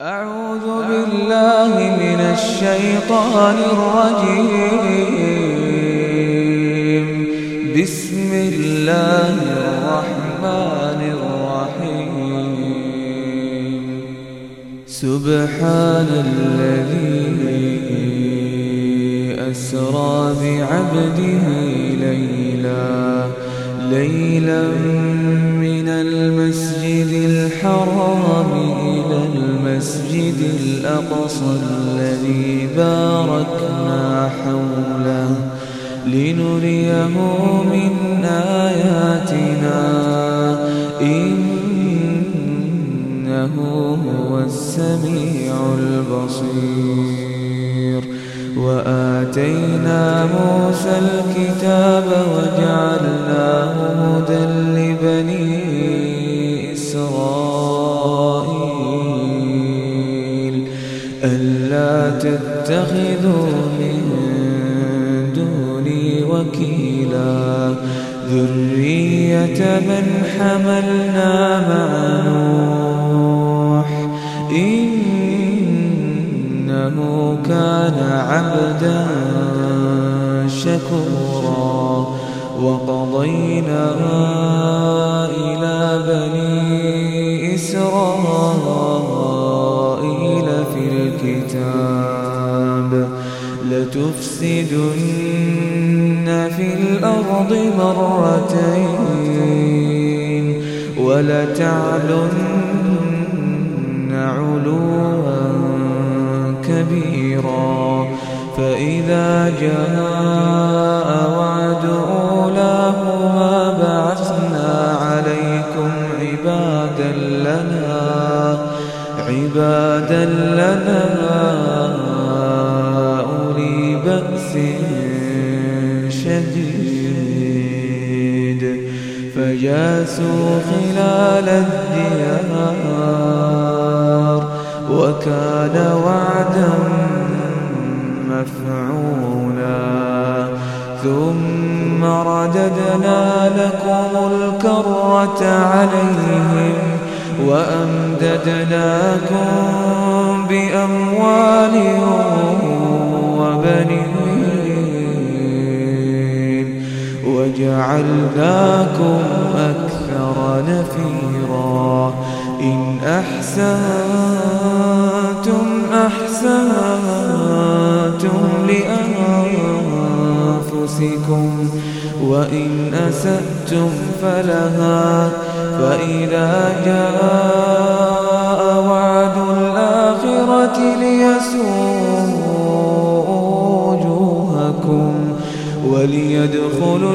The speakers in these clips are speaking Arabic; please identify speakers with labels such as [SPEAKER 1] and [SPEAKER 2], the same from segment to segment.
[SPEAKER 1] أعوذ بالله من الشيطان الرجيم. بسم الله الرحمن الرحيم. سبحان الذي أسرى بعبده ليلا. ليلا من المسجد الحرام إلى المسجد الأقصى الذي باركنا حوله لنريه من آياتنا. إنه هو السميع البصير. وآتينا موسى الكتاب وجعلناه هدى لبني إسرائيل. تتخذوا من دوني وكيلا. ذرية من حملنا مع نوح. إنه كان عبدا شكورا. وقضينا إلى بني إسرائيل في الكتاب. لتفسدن في الأرض مرتين ولتعلن علوا كبيرا فإذا جاء وعد أولاهما بعثنا عليكم عبادا لنا عبادا لنا بأس شديد فجاسوا خلال الديار وكان وعدا مفعولا. ثم رددنا لكم الكرة عليهم وأمددناكم بأموال وجعلناكم أكثر نفيرا. إن أحسنتم أحسنتم لأنفسكم وإن أسأتم فلها. فإذا جاء وعد الآخرة ليسوء وجوهكم وليدخلوا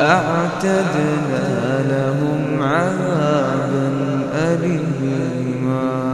[SPEAKER 1] أعتدنا لهم عذابا أليما.